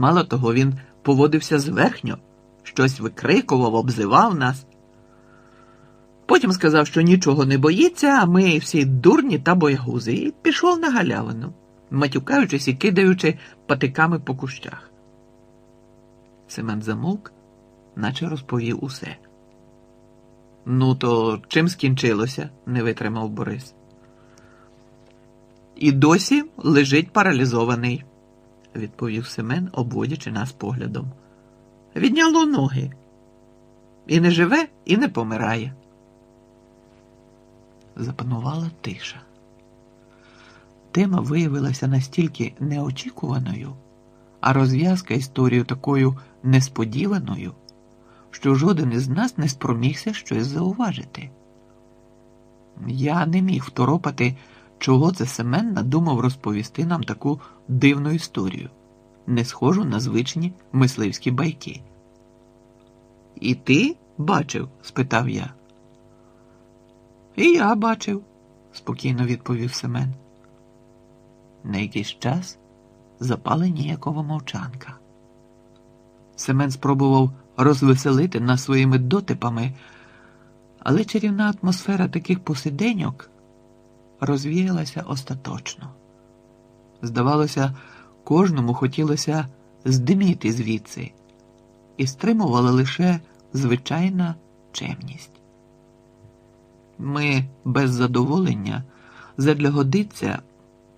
Мало того, він поводився зверхньо, щось викрикував, обзивав нас. Потім сказав, що нічого не боїться, а ми всі дурні та боягузи, і пішов на галявину, матюкаючись і кидаючи патиками по кущах. Семен замовк, наче розповів усе. Ну, то чим скінчилося? не витримав Борис. І досі лежить паралізований, відповів Семен, обводячи нас поглядом. Відняло ноги. І не живе, і не помирає. Запанувала тиша. Тема виявилася настільки неочікуваною, а розв'язка історію такою несподіваною, що жоден із нас не спромігся щось зауважити. Я не міг второпати, чого це Семен надумав розповісти нам таку дивну історію, не схожу на звичні мисливські байки. І ти бачив? спитав я. І я бачив, спокійно відповів Семен. На якийсь час запала ніякова мовчанка. Семен спробував розвеселити нас своїми дотипами, але чарівна атмосфера таких посиденьок розвіялася остаточно. Здавалося, кожному хотілося здиміти звідси, і стримувала лише звичайна чемність. Ми без задоволення задля годиться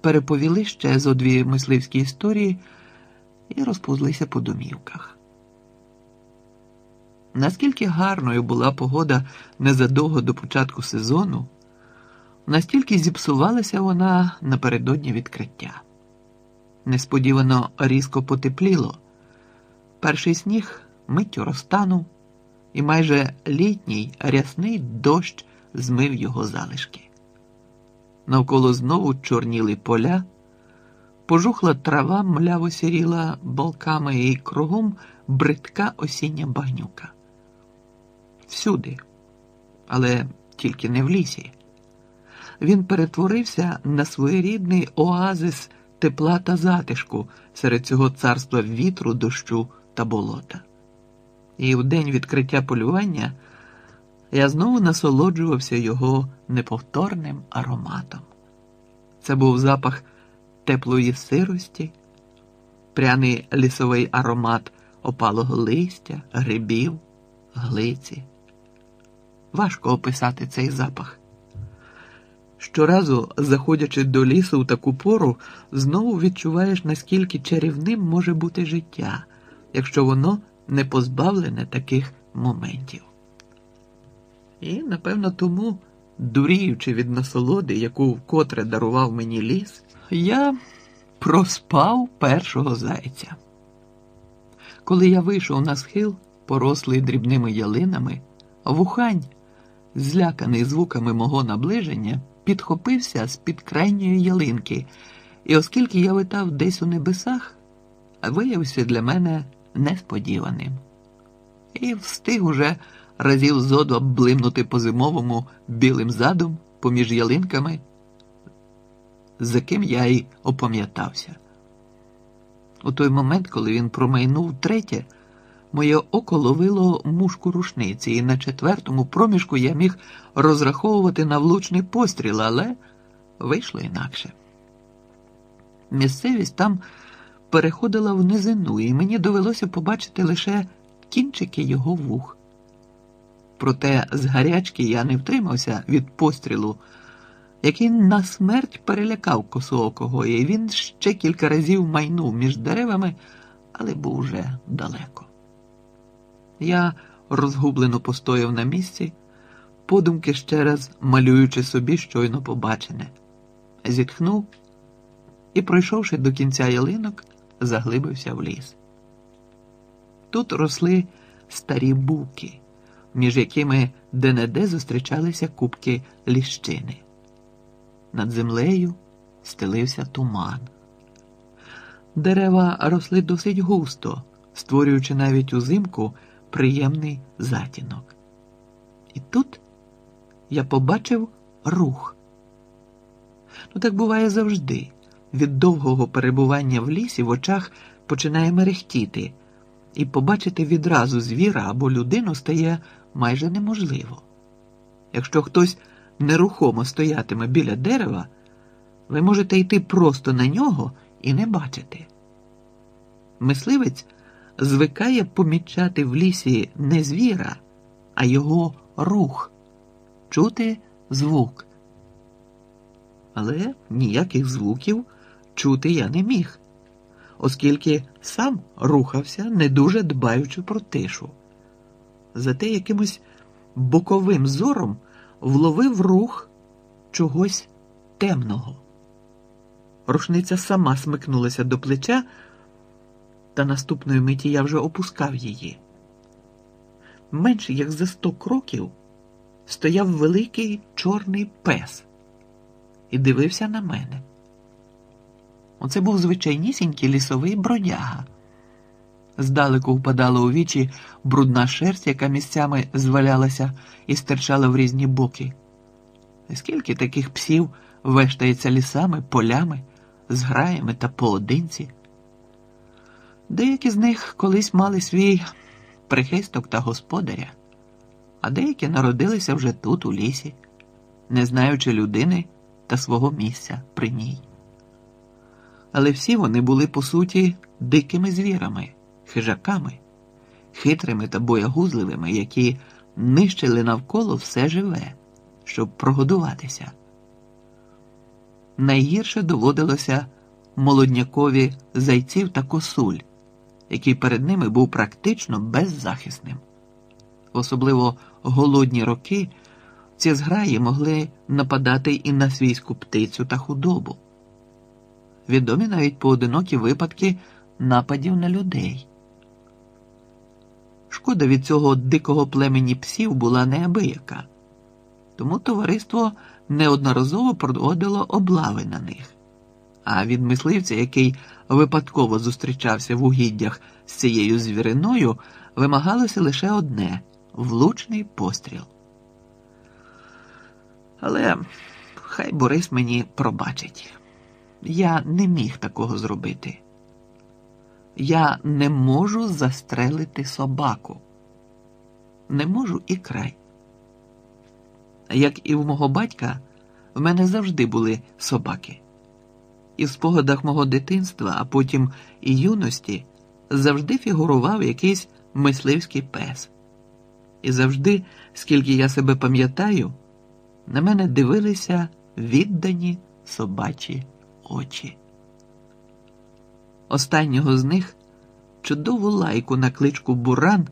переповіли ще зо дві мисливські історії і розповзлися по домівках. Наскільки гарною була погода незадовго до початку сезону, настільки зіпсувалася вона напередодні відкриття. Несподівано різко потепліло. Перший сніг миттю розтанув, і майже літній рясний дощ змив його залишки. Навколо знову чорніли поля, пожухла трава мляво сіріла балками і кругом бридка осіння багнюка. Всюди, але тільки не в лісі. Він перетворився на своєрідний оазис тепла та затишку серед цього царства вітру, дощу та болота. І в день відкриття полювання я знову насолоджувався його неповторним ароматом. Це був запах теплої сирості, пряний лісовий аромат опалого листя, грибів, глиці. Важко описати цей запах. Щоразу, заходячи до лісу в таку пору, знову відчуваєш, наскільки чарівним може бути життя, якщо воно не позбавлене таких моментів. І, напевно, тому, дуріючи від насолоди, яку вкотре дарував мені ліс, я проспав першого зайця. Коли я вийшов на схил, порослий дрібними ялинами, вухань, зляканий звуками мого наближення, підхопився з під крайньої ялинки, і оскільки я витав десь у небесах, виявився для мене несподіваним. І встиг уже разів зоду обблимнути по зимовому білим задом поміж ялинками, за ким я й опам'ятався. У той момент, коли він промайнув третє, моє око ловило мушку рушниці, і на четвертому проміжку я міг розраховувати на влучний постріл, але вийшло інакше. Місцевість там переходила в низину, і мені довелося побачити лише кінчики його вух. Проте з гарячки я не втримався від пострілу, який на смерть перелякав косоокого, і він ще кілька разів майнув між деревами, але був уже далеко. Я розгублено постояв на місці, подумки ще раз малюючи собі щойно побачене, зітхнув і, пройшовши до кінця ялинок, заглибився в ліс. Тут росли старі буки між якими де-не-де зустрічалися кубки ліщини. Над землею стелився туман. Дерева росли досить густо, створюючи навіть узимку приємний затінок. І тут я побачив рух. Ну, так буває завжди. Від довгого перебування в лісі в очах починає мерехтіти, і побачити відразу звіра або людину стає майже неможливо. Якщо хтось нерухомо стоятиме біля дерева, ви можете йти просто на нього і не бачити. Мисливець звикає помічати в лісі не звіра, а його рух, чути звук. Але ніяких звуків чути я не міг, оскільки сам рухався, не дуже дбаючи про тишу. Зате якимось боковим зором вловив рух чогось темного. Рушниця сама смикнулася до плеча, та наступної миті я вже опускав її. Менше як за сто кроків стояв великий чорний пес і дивився на мене. Оце був звичайнісінький лісовий бродяга. Здалеку впадала у вічі брудна шерсть, яка місцями звалялася і стирчала в різні боки. Скільки таких псів вештається лісами, полями, зграями та поодинці? Деякі з них колись мали свій прихисток та господаря, а деякі народилися вже тут, у лісі, не знаючи людини та свого місця при ній. Але всі вони були по суті дикими звірами, хижаками, хитрими та боягузливими, які нищили навколо все живе, щоб прогодуватися. Найгірше доводилося молоднякові зайців та косуль, який перед ними був практично беззахисним. Особливо голодні роки ці зграї могли нападати і на свійську птицю та худобу. Відомі навіть поодинокі випадки нападів на людей. Шкода від цього дикого племені псів була неабияка, тому товариство неодноразово проводило облави на них. А від мисливця, який випадково зустрічався в угіддях з цією звіриною, вимагалося лише одне влучний постріл. Але хай Борис мені пробачить. Я не міг такого зробити. Я не можу застрелити собаку. Не можу і край. Як і в мого батька, в мене завжди були собаки. І в спогадах мого дитинства, а потім і юності, завжди фігурував якийсь мисливський пес. І завжди, скільки я себе пам'ятаю, на мене дивилися віддані собачі очі. Останнього з них чудову лайку на кличку Буран